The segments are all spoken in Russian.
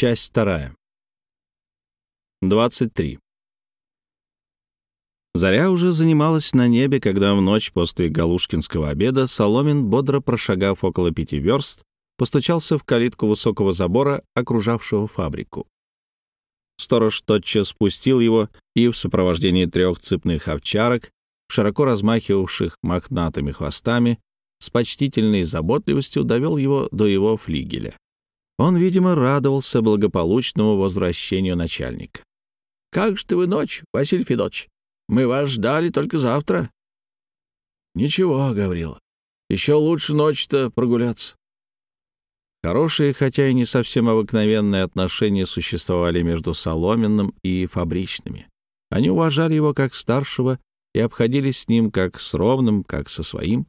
Часть вторая. 23. Заря уже занималась на небе, когда в ночь после галушкинского обеда Соломин, бодро прошагав около пяти верст, постучался в калитку высокого забора, окружавшего фабрику. Сторож тотчас спустил его и в сопровождении трех цепных овчарок, широко размахивавших мохнатыми хвостами, с почтительной заботливостью довел его до его флигеля. Он, видимо, радовался благополучному возвращению начальника. «Как же ты вы ночь, Василий Федорович? Мы вас ждали только завтра». «Ничего, — говорил, — еще лучше ночь-то прогуляться». Хорошие, хотя и не совсем обыкновенные отношения существовали между Соломенным и Фабричными. Они уважали его как старшего и обходились с ним как с ровным, как со своим.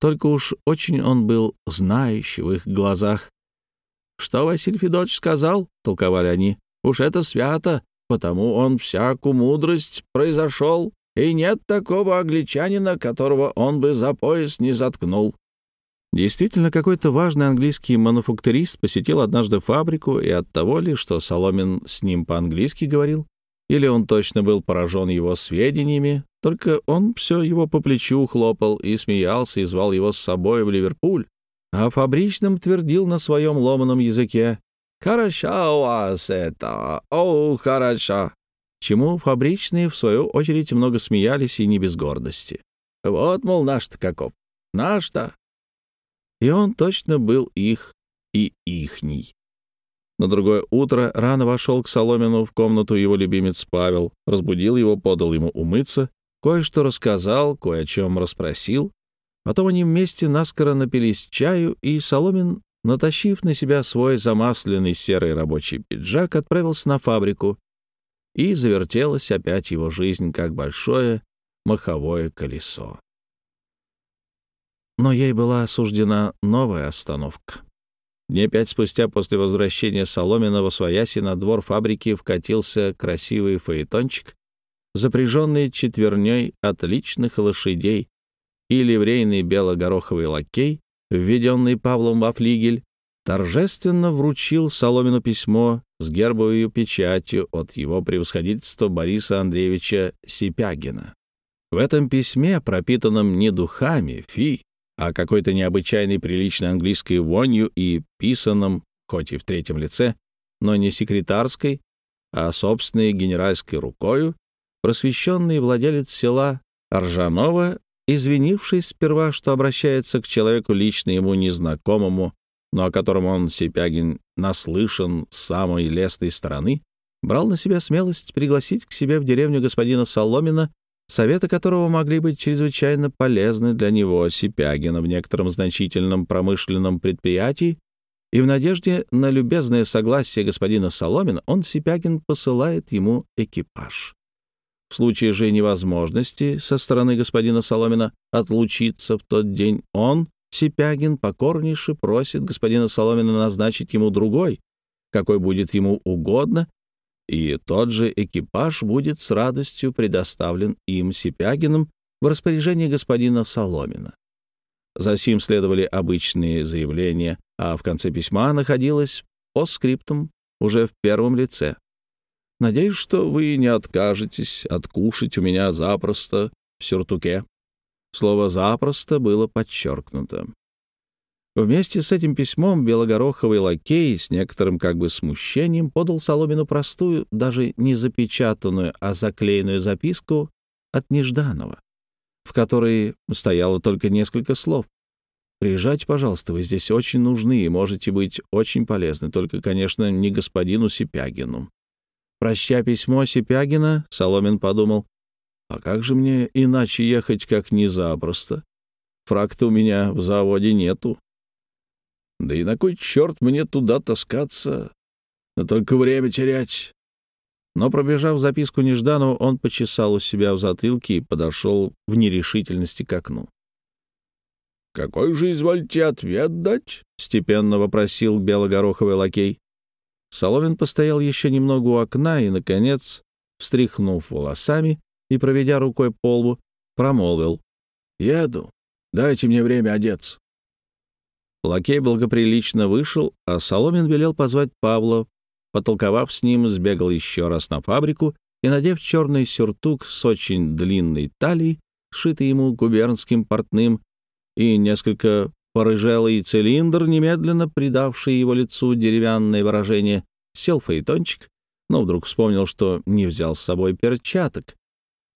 Только уж очень он был знающий в их глазах «Что Василий Федорович сказал?» — толковали они. «Уж это свято, потому он всякую мудрость произошел, и нет такого англичанина, которого он бы за пояс не заткнул». Действительно, какой-то важный английский мануфактурист посетил однажды фабрику, и от того ли, что Соломин с ним по-английски говорил, или он точно был поражен его сведениями, только он все его по плечу хлопал и смеялся и звал его с собой в Ливерпуль а фабричным твердил на своем ломаном языке «Хороша у вас это, о, хороша!» Чему фабричные, в свою очередь, много смеялись и не без гордости. «Вот, мол, наш-то каков, наш-то!» И он точно был их и ихний. На другое утро рано вошел к Соломину в комнату его любимец Павел, разбудил его, подал ему умыться, кое-что рассказал, кое о чем расспросил, Потом они вместе наскоро напились чаю, и Соломин, натащив на себя свой замасленный серый рабочий пиджак, отправился на фабрику, и завертелась опять его жизнь, как большое маховое колесо. Но ей была осуждена новая остановка. Дней пять спустя после возвращения Соломина во свояси на двор фабрики вкатился красивый фаэтончик, запряженный четверней отличных лошадей, и ливрейный белогороховый лакей, введенный Павлом во флигель, торжественно вручил Соломину письмо с гербовой печатью от его превосходительства Бориса Андреевича Сипягина. В этом письме, пропитанном не духами, фи, а какой-то необычайной приличной английской вонью и писанном, хоть и в третьем лице, но не секретарской, а собственной генеральской рукою, просвещенный владелец села Ржанова извинившись сперва, что обращается к человеку лично ему незнакомому, но о котором он, Сипягин, наслышан с самой лестной стороны, брал на себя смелость пригласить к себе в деревню господина Соломина, советы которого могли быть чрезвычайно полезны для него, Сипягина, в некотором значительном промышленном предприятии, и в надежде на любезное согласие господина Соломина он, Сипягин, посылает ему экипаж. В случае же невозможности со стороны господина Соломина отлучиться в тот день, он, Сипягин, покорнейше просит господина Соломина назначить ему другой, какой будет ему угодно, и тот же экипаж будет с радостью предоставлен им, Сипягиным, в распоряжение господина Соломина. За сим следовали обычные заявления, а в конце письма находилось по скриптум уже в первом лице. Надеюсь, что вы не откажетесь откушать у меня запросто в сюртуке». Слово «запросто» было подчеркнуто. Вместе с этим письмом белогороховый лакей с некоторым как бы смущением подал Соломину простую, даже не запечатанную, а заклеенную записку от Нежданова, в которой стояло только несколько слов. «Приезжайте, пожалуйста, вы здесь очень нужны и можете быть очень полезны, только, конечно, не господину Сипягину. Проща письмо Сипягина, Соломин подумал, а как же мне иначе ехать, как не запросто? Фракта у меня в заводе нету. Да и на кой черт мне туда таскаться? Но только время терять. Но, пробежав записку Нежданова, он почесал у себя в затылке и подошел в нерешительности к окну. «Какой же извольте ответ дать?» — степенно вопросил белогороховый лакей. Соломин постоял еще немного у окна и, наконец, встряхнув волосами и проведя рукой по лбу, промолвил. «Еду. Дайте мне время одеться». Лакей благоприлично вышел, а Соломин велел позвать Павла. Потолковав с ним, сбегал еще раз на фабрику и, надев черный сюртук с очень длинной талией, сшитый ему губернским портным, и несколько порыжелый цилиндр, немедленно придавший его лицу деревянное выражение, сел фаэтончик, но вдруг вспомнил, что не взял с собой перчаток.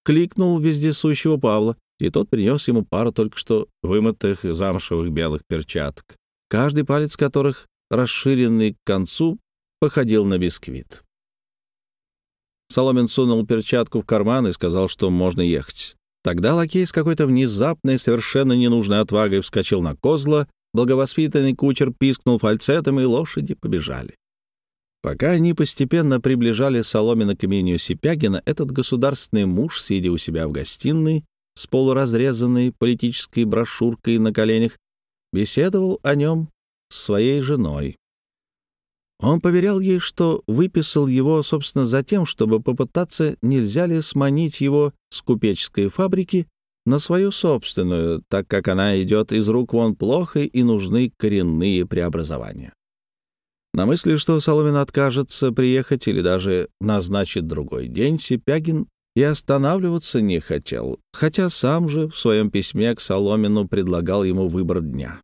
Кликнул вездесущего Павла, и тот принес ему пару только что вымытых замшевых белых перчаток, каждый палец которых, расширенный к концу, походил на бисквит. Соломин сунул перчатку в карман и сказал, что можно ехать. Тогда лакей с какой-то внезапной, совершенно ненужной отвагой вскочил на козла, благовоспитанный кучер пискнул фальцетом, и лошади побежали. Пока они постепенно приближали Соломина к имению Сипягина, этот государственный муж, сидя у себя в гостиной, с полуразрезанной политической брошюркой на коленях, беседовал о нем с своей женой. Он поверял ей, что выписал его, собственно, за тем, чтобы попытаться, нельзя ли сманить его с купеческой фабрики на свою собственную, так как она идет из рук вон плохо и нужны коренные преобразования. На мысли, что Соломин откажется приехать или даже назначит другой день, Сипягин и останавливаться не хотел, хотя сам же в своем письме к Соломину предлагал ему выбор дня.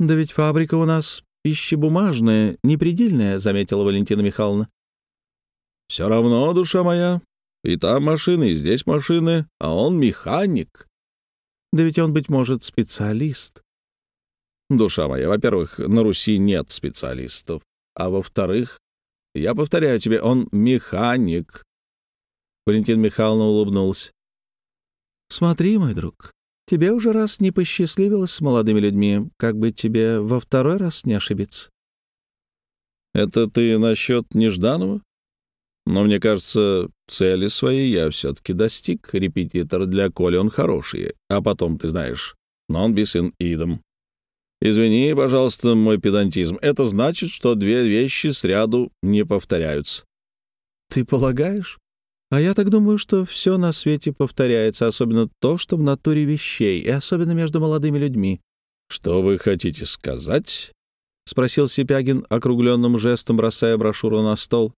«Да ведь фабрика у нас пищебумажная, непредельная», — заметила Валентина Михайловна. «Все равно, душа моя. И там машины, и здесь машины, а он механик». «Да ведь он, быть может, специалист». «Душа моя, во-первых, на Руси нет специалистов, а во-вторых, я повторяю тебе, он механик, Валентина Михайловна улыбнулась. «Смотри, мой друг, тебе уже раз не посчастливилось с молодыми людьми, как бы тебе во второй раз не ошибиться». «Это ты насчет Нежданова? Но мне кажется, цели своей я все-таки достиг. Репетитор для Коли он хороший, а потом, ты знаешь, bis in idem. Извини, пожалуйста, мой педантизм. Это значит, что две вещи сряду не повторяются». «Ты полагаешь?» А я так думаю, что все на свете повторяется, особенно то, что в натуре вещей, и особенно между молодыми людьми. «Что вы хотите сказать?» — спросил Сипягин округленным жестом, бросая брошюру на стол.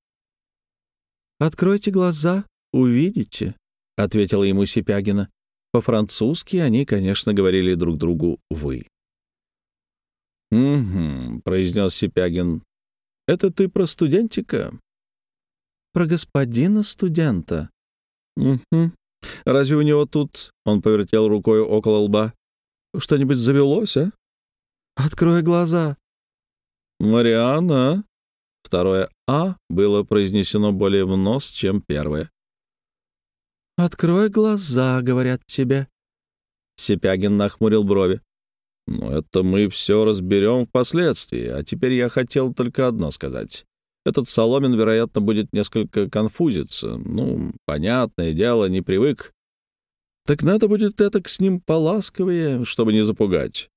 «Откройте глаза, увидите», — ответила ему Сипягина. По-французски они, конечно, говорили друг другу «вы». «Угу», — произнес Сипягин. «Это ты про студентика?» Про господина студента». «Угу. Разве у него тут...» — он повертел рукой около лба. «Что-нибудь завелось, а?» «Открой глаза». «Марианна?» Второе «а» было произнесено более в нос, чем первое. «Открой глаза», — говорят тебе. Сипягин нахмурил брови. «Ну, это мы все разберем впоследствии, а теперь я хотел только одно сказать. Этот Соломин, вероятно, будет несколько конфузиться. Ну, понятное дело, не привык. Так надо будет это с ним поласковее, чтобы не запугать.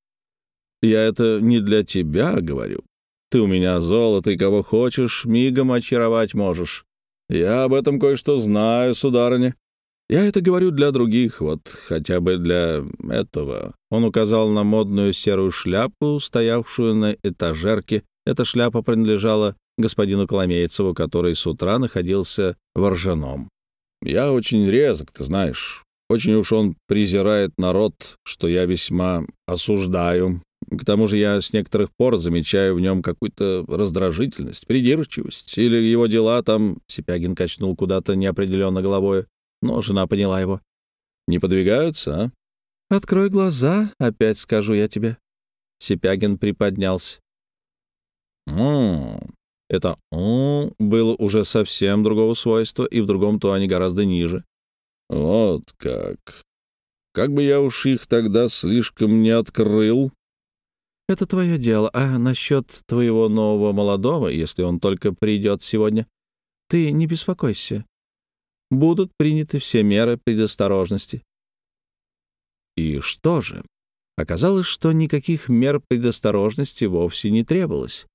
Я это не для тебя говорю. Ты у меня золото, и кого хочешь, мигом очаровать можешь. Я об этом кое-что знаю, сударыня. Я это говорю для других, вот хотя бы для этого. Он указал на модную серую шляпу, стоявшую на этажерке. Эта шляпа принадлежала господину Коломейцеву, который с утра находился в Ржаном. «Я очень резок, ты знаешь. Очень уж он презирает народ, что я весьма осуждаю. К тому же я с некоторых пор замечаю в нем какую-то раздражительность, придирчивость. Или его дела там...» Сипягин качнул куда-то неопределенно головой, но жена поняла его. «Не подвигаются, а?» «Открой глаза, опять скажу я тебе». Сипягин приподнялся. «М это «м» было уже совсем другого свойства и в другом тоне гораздо ниже. «Вот как. Как бы я уж их тогда слишком не открыл». «Это твое дело. А насчет твоего нового молодого, если он только придет сегодня, ты не беспокойся. Будут приняты все меры предосторожности». И что же? Оказалось, что никаких мер предосторожности вовсе не требовалось.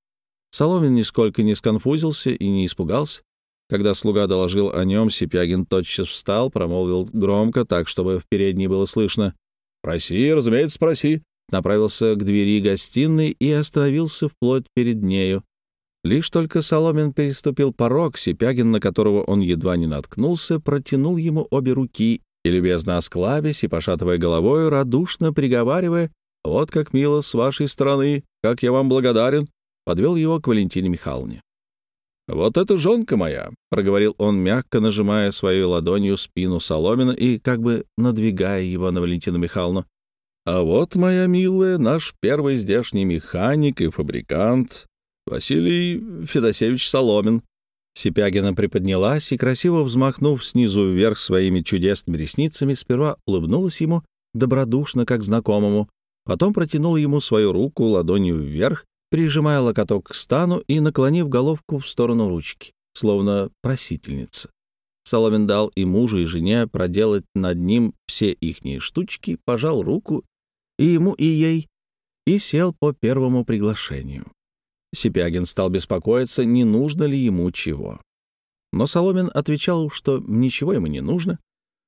Соломин нисколько не сконфузился и не испугался. Когда слуга доложил о нем, Сипягин тотчас встал, промолвил громко, так, чтобы в передней было слышно. «Проси, разумеется, спроси. направился к двери гостиной и остановился вплоть перед нею. Лишь только Соломин переступил порог, Сипягин, на которого он едва не наткнулся, протянул ему обе руки и, любезно осклабясь и пошатывая головой, радушно приговаривая, «Вот как мило с вашей стороны, как я вам благодарен», подвел его к Валентине Михайловне. «Вот это жонка моя», — проговорил он, мягко нажимая своей ладонью спину Соломина и как бы надвигая его на Валентину Михайловну. «А вот, моя милая, наш первый здешний механик и фабрикант Василий Федосеевич Соломин». Сипягина приподнялась и, красиво взмахнув снизу вверх своими чудесными ресницами, сперва улыбнулась ему, добродушно, как знакомому, потом протянула ему свою руку ладонью вверх прижимая локоток к стану и наклонив головку в сторону ручки, словно просительница. Соломин дал и мужу, и жене проделать над ним все ихние штучки, пожал руку и ему, и ей, и сел по первому приглашению. Сипягин стал беспокоиться, не нужно ли ему чего. Но Соломин отвечал, что ничего ему не нужно,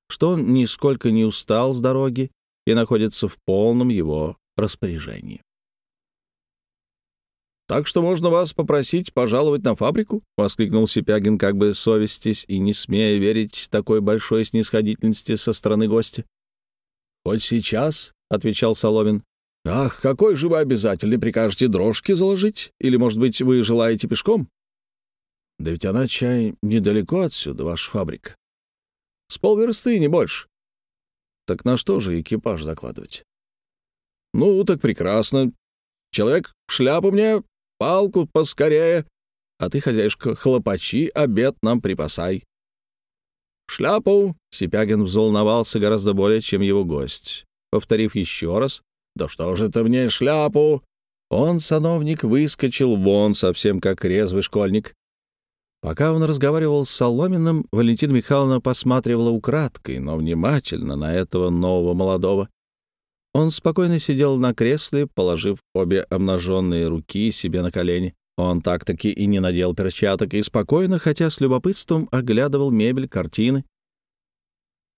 что он нисколько не устал с дороги и находится в полном его распоряжении. «Так что можно вас попросить пожаловать на фабрику?» — воскликнул Сипягин, как бы совестись и не смея верить такой большой снисходительности со стороны гостя. «Хоть сейчас», — отвечал Соломин. «Ах, какой же вы обязательный, прикажете дрожки заложить? Или, может быть, вы желаете пешком?» «Да ведь она, чай, недалеко отсюда, ваша фабрика. С полверсты, не больше». «Так на что же экипаж закладывать?» «Ну, так прекрасно. Человек шляпу мне палку поскорее, а ты, хозяюшка, хлопачи, обед нам припасай». «Шляпу!» — Сипягин взволновался гораздо более, чем его гость. Повторив еще раз, «Да что же ты мне шляпу?» Он, сановник, выскочил вон, совсем как резвый школьник. Пока он разговаривал с Соломиным, Валентина Михайловна посматривала украдкой, но внимательно на этого нового молодого. Он спокойно сидел на кресле, положив обе обнаженные руки себе на колени. Он так-таки и не надел перчаток, и спокойно, хотя с любопытством, оглядывал мебель, картины.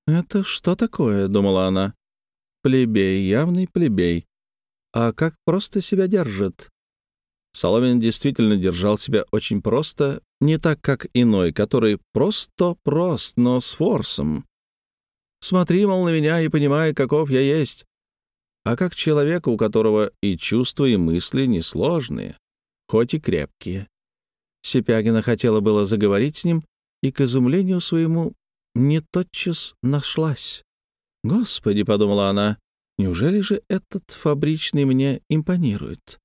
«Это что такое?» — думала она. «Плебей, явный плебей. А как просто себя держит?» Соломин действительно держал себя очень просто, не так, как иной, который просто-прост, но с форсом. «Смотри, мол, на меня и понимай, каков я есть а как человека, у которого и чувства, и мысли несложные, хоть и крепкие. Сипягина хотела было заговорить с ним, и, к изумлению своему, не тотчас нашлась. «Господи», — подумала она, — «неужели же этот фабричный мне импонирует?»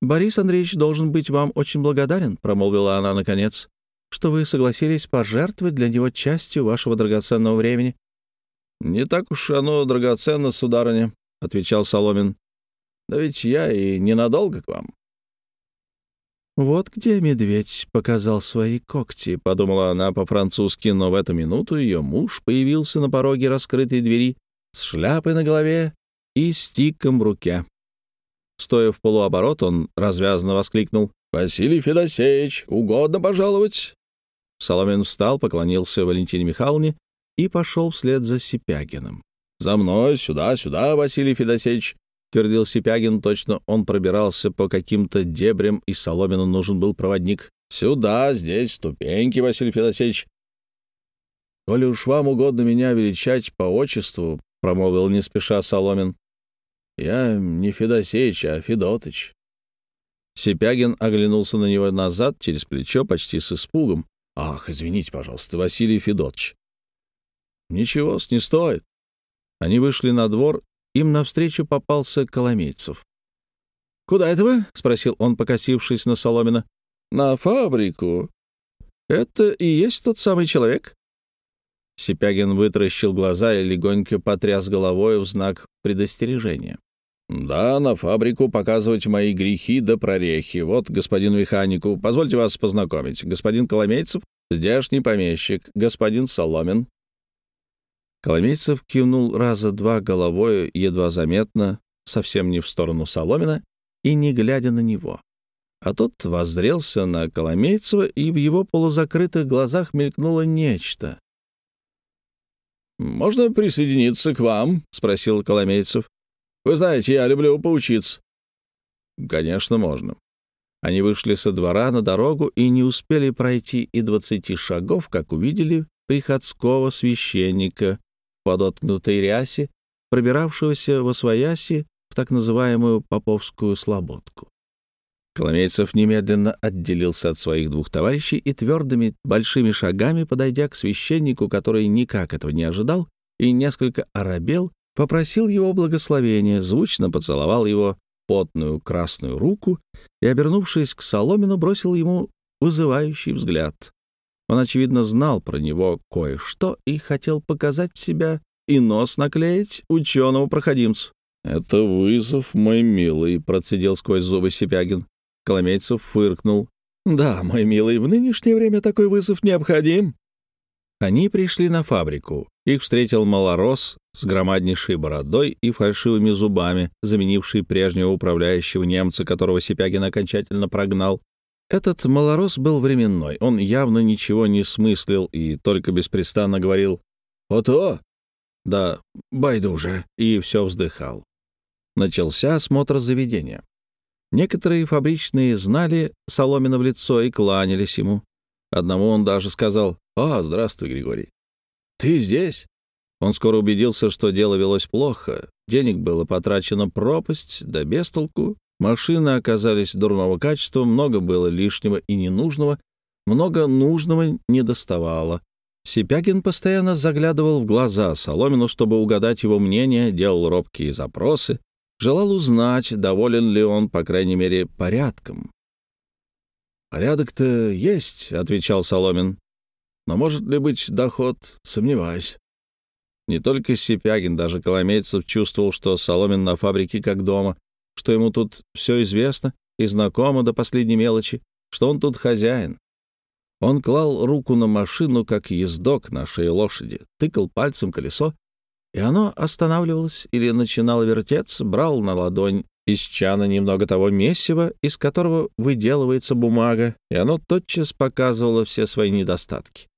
«Борис Андреевич должен быть вам очень благодарен», — промолвила она наконец, «что вы согласились пожертвовать для него частью вашего драгоценного времени. «Не так уж оно драгоценно, сударыня», — отвечал Соломин. «Да ведь я и ненадолго к вам». «Вот где медведь показал свои когти», — подумала она по-французски, но в эту минуту ее муж появился на пороге раскрытой двери с шляпой на голове и стиком в руке. Стоя в полуоборот, он развязно воскликнул. «Василий Федосеевич, угодно пожаловать?» Соломин встал, поклонился Валентине Михайловне и пошел вслед за Сипягиным. «За мной, сюда, сюда, Василий Федосеевич!» — твердил Сипягин. Точно он пробирался по каким-то дебрям, и Соломину нужен был проводник. «Сюда, здесь ступеньки, Василий Федосеевич!» «Коли уж вам угодно меня величать по отчеству», — промолвил не спеша Соломин, — «я не Федосеевич, а Федотыч». Сипягин оглянулся на него назад, через плечо, почти с испугом. «Ах, извините, пожалуйста, Василий Федотович. Ничего, не стоит. Они вышли на двор, им навстречу попался Коломейцев. «Куда это вы?» — спросил он, покосившись на Соломина. «На фабрику. Это и есть тот самый человек?» Сипягин вытаращил глаза и легонько потряс головой в знак предостережения. «Да, на фабрику показывать мои грехи да прорехи. Вот, господин механику, позвольте вас познакомить. Господин Коломейцев, здешний помещик, господин Соломин, Коломейцев кивнул раза два головой, едва заметно, совсем не в сторону Соломина, и не глядя на него. А тот воззрелся на Коломейцева, и в его полузакрытых глазах мелькнуло нечто. «Можно присоединиться к вам?» — спросил Коломейцев. Вы знаете, я люблю поучиться». «Конечно, можно». Они вышли со двора на дорогу и не успели пройти и двадцати шагов, как увидели приходского священника подоткнутой рясе, пробиравшегося во свояси в так называемую Поповскую слободку. Коломейцев немедленно отделился от своих двух товарищей и твердыми большими шагами, подойдя к священнику, который никак этого не ожидал и несколько оробел, попросил его благословения, звучно поцеловал его потную красную руку и, обернувшись к Соломину, бросил ему вызывающий взгляд. Он, очевидно, знал про него кое-что и хотел показать себя и нос наклеить ученому проходимцу. «Это вызов, мой милый», — процедил сквозь зубы Сипягин. Коломейцев фыркнул. «Да, мой милый, в нынешнее время такой вызов необходим». Они пришли на фабрику. Их встретил малорос с громаднейшей бородой и фальшивыми зубами, заменивший прежнего управляющего немца, которого Сипягин окончательно прогнал. Этот малорос был временной. Он явно ничего не смыслил и только беспрестанно говорил «Ото!» «Да, байду уже!» и все вздыхал. Начался осмотр заведения. Некоторые фабричные знали Соломина в лицо и кланялись ему. Одному он даже сказал «А, здравствуй, Григорий». «Ты здесь?» Он скоро убедился, что дело велось плохо. Денег было потрачено пропасть, да без толку. Машины оказались дурного качества, много было лишнего и ненужного, много нужного не доставало. Сипягин постоянно заглядывал в глаза Соломину, чтобы угадать его мнение, делал робкие запросы, желал узнать, доволен ли он, по крайней мере, порядком. «Порядок-то есть», — отвечал Соломин. «Но может ли быть доход, сомневаюсь». Не только Сипягин, даже Коломейцев чувствовал, что Соломин на фабрике как дома, что ему тут все известно и знакомо до последней мелочи, что он тут хозяин. Он клал руку на машину, как ездок нашей лошади, тыкал пальцем колесо и оно останавливалось или начинало вертеться, брал на ладонь из чана немного того месива, из которого выделывается бумага, и оно тотчас показывало все свои недостатки.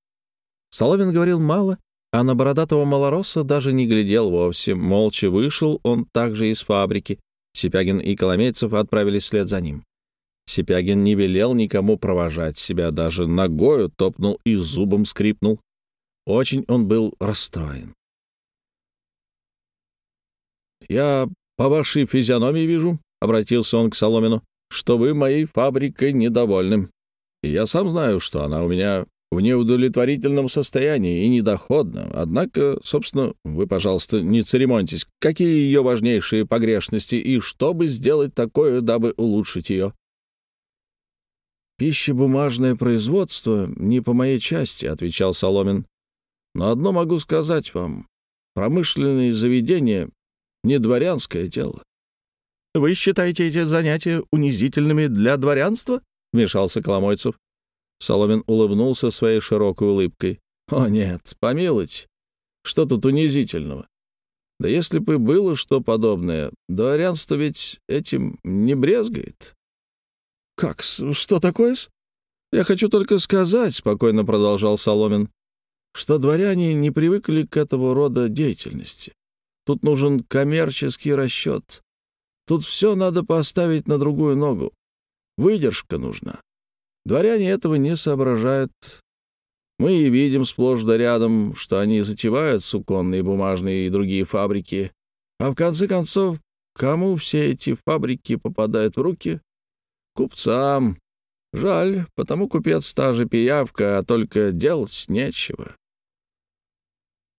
Соломин говорил мало, а на бородатого малороса даже не глядел вовсе. Молча вышел он также из фабрики. Сипягин и Коломейцев отправились вслед за ним. Сипягин не велел никому провожать себя, даже ногою топнул и зубом скрипнул. Очень он был расстроен. «Я по вашей физиономии вижу», — обратился он к Соломину, «что вы моей фабрикой недовольны. И я сам знаю, что она у меня в неудовлетворительном состоянии и недоходна. Однако, собственно, вы, пожалуйста, не церемоньтесь. Какие ее важнейшие погрешности и что бы сделать такое, дабы улучшить ее?» «Пищебумажное производство не по моей части», — отвечал Соломин. «Но одно могу сказать вам. Промышленные заведения не дворянское дело. «Вы считаете эти занятия унизительными для дворянства?» — вмешался Коломойцев. Соломин улыбнулся своей широкой улыбкой. «О, нет, помилуйте. Что тут унизительного? Да если бы было что подобное, дворянство ведь этим не брезгает». «Как? Что такое-с?» «Я хочу только сказать», — спокойно продолжал Соломин, «что дворяне не привыкли к этого рода деятельности. Тут нужен коммерческий расчет. Тут все надо поставить на другую ногу. Выдержка нужна. Дворяне этого не соображают. Мы и видим сплошь да рядом, что они затевают суконные, бумажные и другие фабрики. А в конце концов, кому все эти фабрики попадают в руки? Купцам. Жаль, потому купец та же пиявка, а только делать нечего.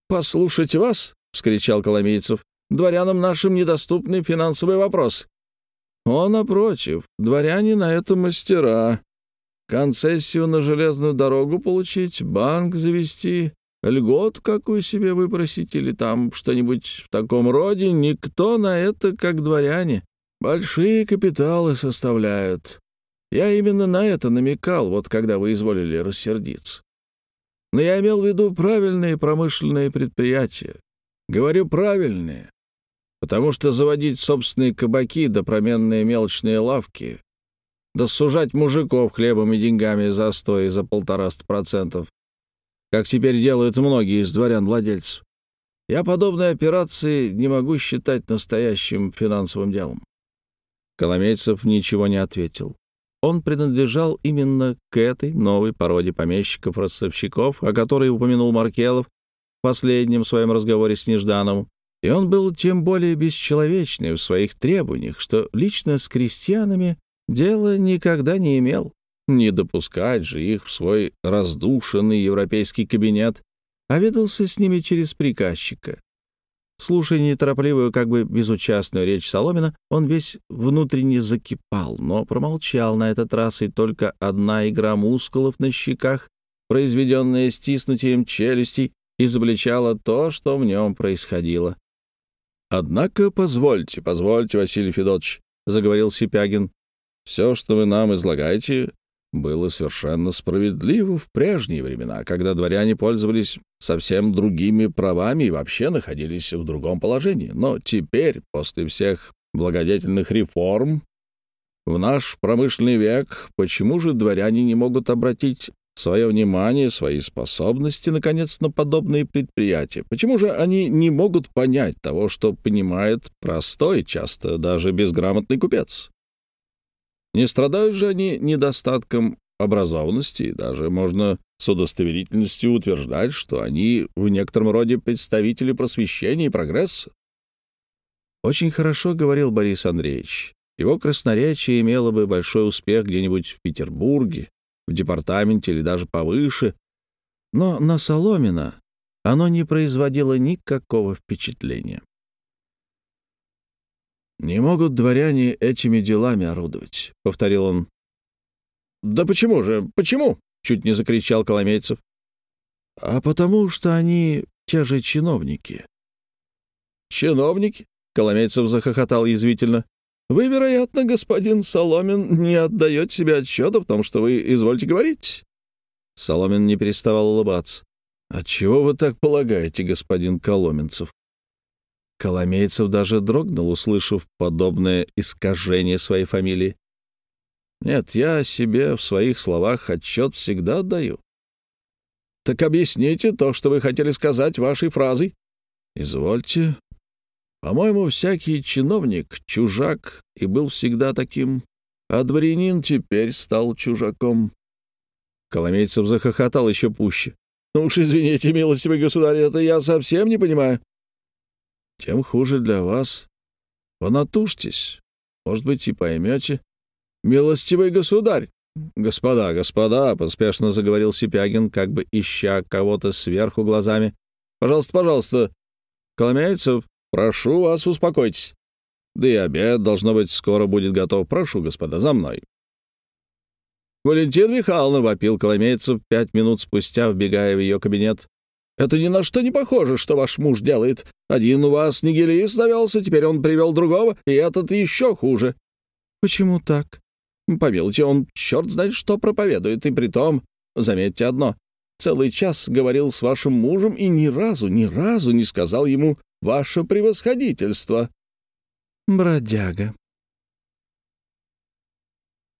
«Послушать вас?» — вскричал Коломейцев. «Дворянам нашим недоступны финансовый вопрос». «О, напротив, дворяне на это мастера. Концессию на железную дорогу получить, банк завести, льгот какую себе выпросить или там что-нибудь в таком роде, никто на это, как дворяне. Большие капиталы составляют. Я именно на это намекал, вот когда вы изволили рассердиться. Но я имел в виду правильные промышленные предприятия, Говорю правильные, потому что заводить собственные кабаки да променные мелочные лавки, да сужать мужиков хлебом и деньгами за сто и за полтораста процентов, как теперь делают многие из дворян-владельцев. Я подобные операции не могу считать настоящим финансовым делом». Коломейцев ничего не ответил. Он принадлежал именно к этой новой породе помещиков-ростовщиков, о которой упомянул Маркелов в последнем своем разговоре с Неждановым. И он был тем более бесчеловечный в своих требованиях, что лично с крестьянами дела никогда не имел. Не допускать же их в свой раздушенный европейский кабинет, а ведался с ними через приказчика. Слушая неторопливую, как бы безучастную речь Соломина, он весь внутренне закипал, но промолчал на этот раз, и только одна игра мускулов на щеках, произведенная стиснутием челюстей, изобличала то, что в нем происходило. «Однако позвольте, позвольте, Василий Федотович», — заговорил Сипягин, — «все, что вы нам излагаете, было совершенно справедливо в прежние времена, когда дворяне пользовались совсем другими правами и вообще находились в другом положении. Но теперь, после всех благодетельных реформ, в наш промышленный век, почему же дворяне не могут обратить свое внимание, свои способности, наконец, на подобные предприятия? Почему же они не могут понять того, что понимает простой, часто даже безграмотный купец? Не страдают же они недостатком образованности, и даже можно с удостоверительностью утверждать, что они в некотором роде представители просвещения и прогресса. Очень хорошо говорил Борис Андреевич. Его красноречие имело бы большой успех где-нибудь в Петербурге, в департаменте или даже повыше, но на Соломина оно не производило никакого впечатления. «Не могут дворяне этими делами орудовать», — повторил он. «Да почему же? Почему?» — чуть не закричал Коломейцев. «А потому что они те же чиновники». «Чиновники?» — Коломейцев захохотал язвительно. «Вы, вероятно, господин Соломин, не отдаете себе отчета в том, что вы извольте говорить». Соломин не переставал улыбаться. «Отчего вы так полагаете, господин Коломенцев?» Коломейцев даже дрогнул, услышав подобное искажение своей фамилии. «Нет, я себе в своих словах отчет всегда отдаю». «Так объясните то, что вы хотели сказать вашей фразой». «Извольте. По-моему, всякий чиновник — чужак и был всегда таким, а дворянин теперь стал чужаком». Коломейцев захохотал еще пуще. «Ну уж извините, милостивый государь, это я совсем не понимаю тем хуже для вас. Понатужьтесь, может быть, и поймете. Милостивый государь! Господа, господа, — поспешно заговорил Сипягин, как бы ища кого-то сверху глазами. Пожалуйста, пожалуйста, Коломейцев, прошу вас, успокойтесь. Да и обед, должно быть, скоро будет готов. Прошу, господа, за мной. Валентин Михайловна вопил Коломейцев пять минут спустя, вбегая в ее кабинет. Это ни на что не похоже, что ваш муж делает. Один у вас нигилист завелся, теперь он привел другого, и этот еще хуже». «Почему так?» «Помилуйте, он черт знает что проповедует, и притом, заметьте одно, целый час говорил с вашим мужем и ни разу, ни разу не сказал ему «ваше превосходительство». «Бродяга»,